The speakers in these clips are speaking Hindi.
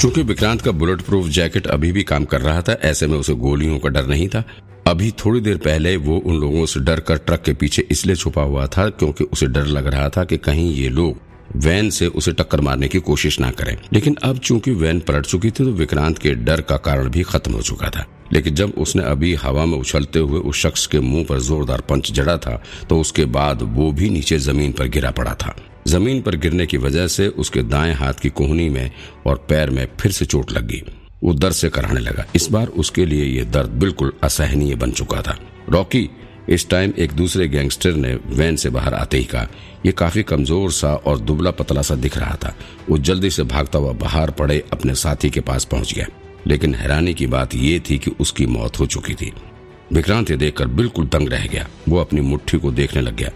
चूँकि विक्रांत का बुलेट प्रूफ जैकेट अभी भी काम कर रहा था, ऐसे में उसे गोलियों का डर नहीं था। अभी थोड़ी देर पहले वो उन लोगों से डर कर ट्रक के पीछे इसलिए छुपा हुआ था क्योंकि उसे डर लग रहा था कि कहीं ये लोग वैन से उसे टक्कर मारने की कोशिश ना करें। लेकिन अब चूँकि वैन पलट चुकी थी तो विक्रांत के डर का कारण भी खत्म हो चुका था। लेकिन जब उसने अभी हवा में उछलते हुए उस शख्स के मुँह पर जोरदार पंच जड़ा था तो उसके बाद वो भी नीचे ज़मीन पर गिरा पड़ा था। ज़मीन पर गिरने की वजह से उसके दाएँ हाथ की कोहनी में और पैर में फिर से चोट लग गई। वो दर्द से कराने लगा। इस बार उसके लिए ये दर्द बिल्कुल असहनीय बन चुका था। रॉकी, इस टाइम एक दूसरे गैंगस्टर ने वैन से बाहर आते ही कहा यह काफ़ी कमज़ोर सा और दुबला पतला सा दिख रहा था। वो जल्दी से भागता हुआ बाहर पड़े अपने साथी के पास पहुँच गया। लेकिन हैरानी की बात ये थी कि उसकी मौत हो चुकी थी। विक्रांत ये देखकर बिल्कुल दंग रह गया। वो अपनी मुट्ठी को देखने लग गया।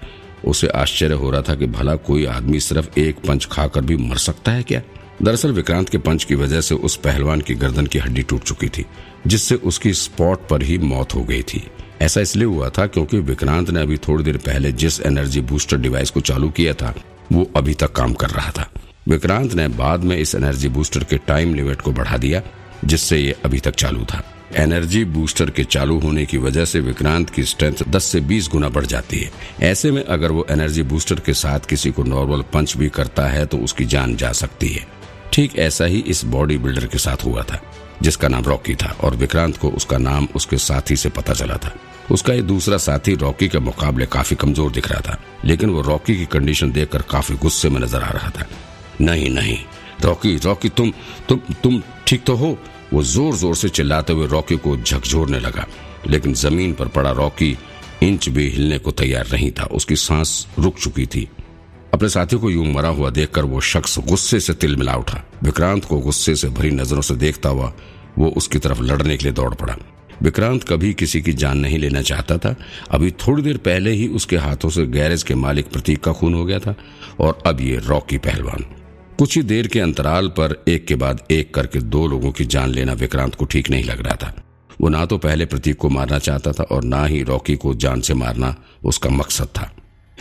उसे आश्चर्य हो रहा था कि भला कोई आदमी सिर्फ़ एक पंच खाकर भी मर सकता है क्या? दरअसल विक्रांत के पंच की वजह से उस पहलवान की गर्दन की हड्डी टूट चुकी थी, जिससे उसकी स्पॉट पर ही मौत हो गई थी। ऐसा इसलिए हुआ था क्योंकि विक्रांत ने अभी थोड़ी देर पहले जिस एनर्जी बूस्टर डिवाइस को चालू किया था, वो अभी तक काम कर रहा था। विक्रांत ने बाद में इस एनर्जी बूस्टर के टाइम लिमिट को बढ़ा दिया, जिससे ये अभी तक चालू था। एनर्जी बूस्टर के चालू होने की वजह से विक्रांत की स्ट्रेंथ 10 से 20 गुना बढ़ जाती है। ऐसे में अगर वो एनर्जी बूस्टर के साथ किसी को नॉर्मल पंच भी करता है तो उसकी जान जा सकती है। ठीक ऐसा ही इस बॉडी बिल्डर के साथ हुआ था, जिसका नाम रॉकी था, और विक्रांत को उसका नाम उसके साथी से पता चला था। उसका ये दूसरा साथी रॉकी के मुकाबले काफ़ी कमज़ोर दिख रहा था, लेकिन वो रॉकी की कंडीशन देखकर काफ़ी गुस्से में नज़र आ रहा था। नहीं नहीं, रॉकी रॉकी, तुम तुम तुम ठीक तो हो? वो ज़ोर ज़ोर से चिल्लाते हुए रॉकी को झकझोरने लगा, लेकिन ज़मीन पर पड़ा रॉकी इंच भी हिलने को तैयार नहीं था। उसकी सांस रुक चुकी थी। अपने साथी को यूँ मरा हुआ देखकर वो शख्स गुस्से से तिल मिला उठा। विक्रांत को गुस्से से भरी नज़रों से देखता हुआ वो उसकी तरफ़ लड़ने के लिए दौड़ पड़ा। विक्रांत कभी किसी की जान नहीं लेना चाहता था। अभी थोड़ी देर पहले ही उसके हाथों से गैरेज के मालिक प्रतीक का खून हो गया था और अब ये रॉकी पहलवान। कुछ ही देर के अंतराल पर एक के बाद एक करके दो लोगों की जान लेना विक्रांत को ठीक नहीं लग रहा था। वो ना तो पहले प्रतीक को मारना चाहता था और ना ही रॉकी को जान से मारना उसका मकसद था।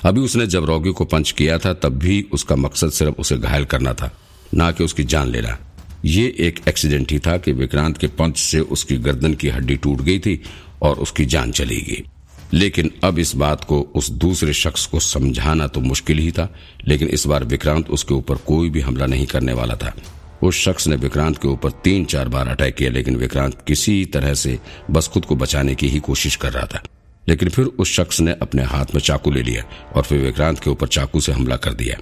अभी उसने जब रॉकी को पंच किया था, तब भी उसका मकसद सिर्फ़ उसे घायल करना था, ना कि उसकी जान लेना। ये एक एक्सीडेंट ही था कि विक्रांत के पंच से उसकी गर्दन की हड्डी टूट गई थी और उसकी जान चली गई। लेकिन अब इस बात को उस दूसरे शख्स को समझाना तो मुश्किल ही था, लेकिन इस बार विक्रांत उसके ऊपर कोई भी हमला नहीं करने वाला था। उस शख्स ने विक्रांत के ऊपर तीन चार बार अटैक किया, लेकिन विक्रांत किसी तरह से बस खुद को बचाने की ही कोशिश कर रहा था। लेकिन फिर उस शख्स ने अपने हाथ में चाकू ले लिया और फिर विक्रांत के ऊपर चाकू से हमला कर दिया।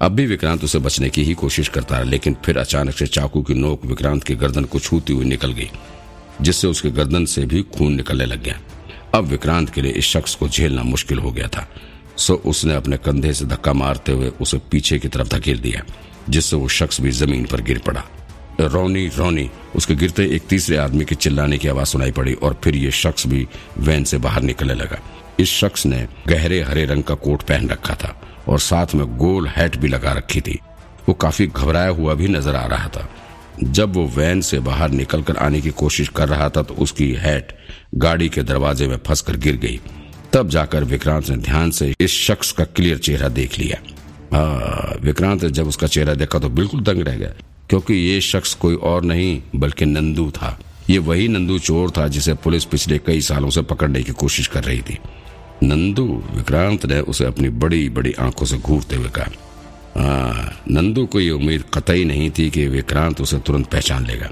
अब भी विक्रांत उसे बचने की ही कोशिश करता रहा, लेकिन फिर अचानक से चाकू की नोक विक्रांत की गर्दन को छूती हुई निकल गई, जिससे उसके गर्दन से भी खून निकलने लग गया। अब विक्रांत के लिए इस शख्स को झेलना मुश्किल हो गया था। सो उसने अपने कंधे से धक्का मारते हुए उसे पीछे की तरफ़ धकेल दिया, जिससे वो शख्स भी ज़मीन पर गिर पड़ा। रोनी रोनी, उसके गिरते एक तीसरे आदमी के चिल्लाने की आवाज़ सुनाई पड़ी और फिर ये शख्स भी वैन से बाहर निकलने लगा। इस शख्स ने गहरे हरे रंग का कोट पहन रखा था और साथ में गोल हैट भी लगा रखी थी। वो काफ़ी घबराया हुआ भी नज़र आ रहा था। जब वो वैन से बाहर निकलकर आने की कोशिश कर रहा था तो उसकी हैट गाड़ी के दरवाजे में फंसकर गिर गई। तब जाकर विक्रांत ने ध्यान से इस शख्स का क्लियर चेहरा देख लिया। आ, विक्रांत जब उसका चेहरा देखा तो बिल्कुल दंग रह गया क्योंकि ये शख्स कोई और नहीं बल्कि नंदू था। ये वही नंदू चोर था जिसे पुलिस पिछले कई सालों से पकड़ने की कोशिश कर रही थी। नंदू विक्रांत ने उसे अपनी बड़ी बड़ी आँखों से घूरते हुए कहा। हाँ नंदू को ये उम्मीद कतई नहीं थी कि विक्रांत उसे तुरंत पहचान लेगा।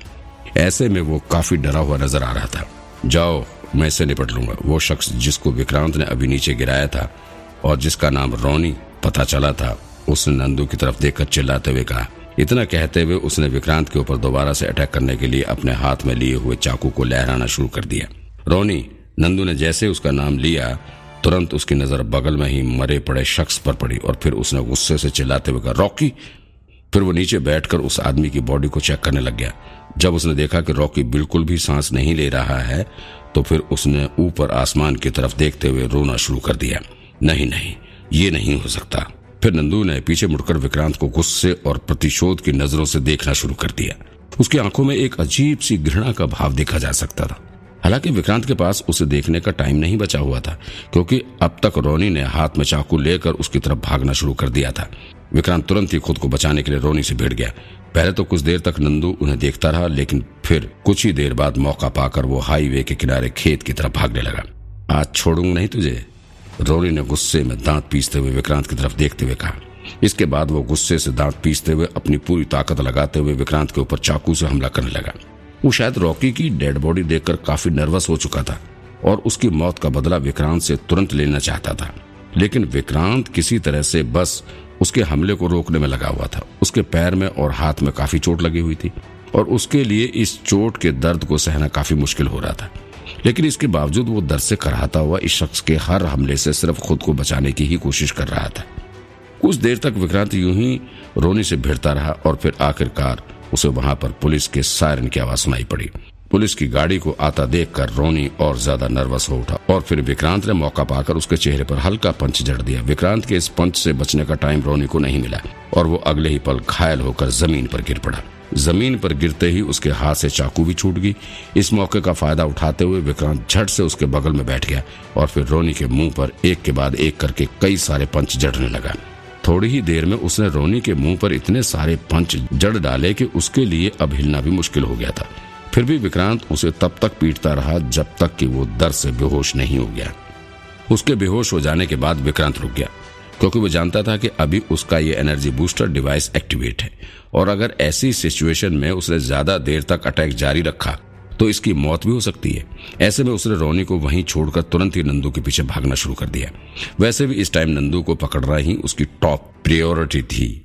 ऐसे में वो काफ़ी डरा हुआ नज़र आ रहा था। जाओ, मैं इससे निपट लूँगा। वो शख्स जिसको विक्रांत ने अभी नीचे गिराया था और जिसका नाम रोनी पता चला था, उसने नंदू की तरफ़ देखकर चिल्लाते हुए कहा। इतना कहते हुए उसने विक्रांत के ऊपर दोबारा से अटैक करने के लिए अपने हाथ में लिए हुए चाकू को लहराना शुरू कर दिया। रोनी, नंदू ने जैसे उसका नाम लिया तुरंत उसकी नज़र बगल में ही मरे पड़े शख्स पर पड़ी और फिर उसने गुस्से से चिल्लाते हुए कहा, रॉकी! फिर वो नीचे बैठकर उस आदमी की बॉडी को चेक करने लग गया। जब उसने देखा कि रॉकी बिल्कुल भी सांस नहीं ले रहा है तो फिर उसने ऊपर आसमान की तरफ़ देखते हुए रोना शुरू कर दिया। नहीं नहीं, ये नहीं हो सकता। फिर नंदू ने पीछे मुड़कर विक्रांत को गुस्से और प्रतिशोध की नज़रों से देखना शुरू कर दिया। उसकी आँखों में एक अजीब सी घृणा का भाव देखा जा सकता था। हालाँकि विक्रांत के पास उसे देखने का टाइम नहीं बचा हुआ था, क्योंकि अब तक रोनी ने हाथ में चाकू लेकर उसकी तरफ़ भागना शुरू कर दिया था। विक्रांत तुरंत ही खुद को बचाने के लिए रोनी से भिड़ गया। पहले तो कुछ देर तक नंदू उन्हें देखता रहा, लेकिन फिर कुछ ही देर बाद मौका पाकर वो हाईवे के किनारे खेत की तरफ़ भागने लगा। आज छोड़ूँगा नहीं तुझे? रोनी ने गुस्से में दांत पीसते हुए विक्रांत की तरफ़ देखते हुए कहा। इसके बाद वो गुस्से से दांत पीसते हुए अपनी पूरी ताकत लगाते हुए विक्रांत के ऊपर चाकू से हमला करने लगा। वो शायद रॉकी की डेड बॉडी देखकर काफ़ी नर्वस हो चुका था और उसकी मौत का बदला विक्रांत से तुरंत लेना चाहता था। लेकिन विक्रांत किसी तरह से बस उसके हमले को रोकने में लगा हुआ था। उसके पैर में और हाथ में काफ़ी चोट लगी हुई थी और उसके लिए इस चोट के दर्द को सहना काफ़ी मुश्किल हो रहा था। लेकिन इसके बावजूद वो दर्द से कराता हुआ इस शख्स के हर हमले से सिर्फ़ खुद को बचाने की ही कोशिश कर रहा था। कुछ देर तक विक्रांत यूँ ही रोनी से भिड़ता रहा और फिर आखिरकार उसे वहाँ पर पुलिस के सायरन की आवाज़ सुनाई पड़ी। पुलिस की गाड़ी को आता देखकर रोनी और ज़्यादा नर्वस हो उठा और फिर विक्रांत ने मौका पाकर उसके चेहरे पर हल्का पंच जड़ दिया। विक्रांत के इस पंच से बचने का टाइम रोनी को नहीं मिला और वो अगले ही पल घायल होकर ज़मीन पर गिर पड़ा। ज़मीन पर गिरते ही उसके हाथ से चाकू भी छूट गई। इस मौके का फ़ायदा उठाते हुए विक्रांत झट से उसके बगल में बैठ गया और फिर रोनी के मुँह पर एक के बाद एक करके कई सारे पंच जड़ने लगा। थोड़ी ही देर में उसने रोनी के मुँह पर इतने सारे पंच जड़ डाले कि उसके लिए अब हिलना भी मुश्किल हो गया था। फिर भी विक्रांत उसे तब तक पीटता रहा जब तक कि वो दर्द से बेहोश नहीं हो गया। उसके बेहोश हो जाने के बाद विक्रांत रुक गया, क्योंकि वो जानता था कि अभी उसका ये एनर्जी बूस्टर डिवाइस एक्टिवेट है। और अगर ऐसी सिचुएशन में उसने ज़्यादा देर तक अटैक जारी रखा तो इसकी मौत भी हो सकती है। ऐसे में उसने रोनी को वहीं छोड़कर तुरंत ही नंदू के पीछे भागना शुरू कर दिया। वैसे भी इस टाइम नंदू को पकड़ना ही उसकी टॉप प्रियोरिटी थी।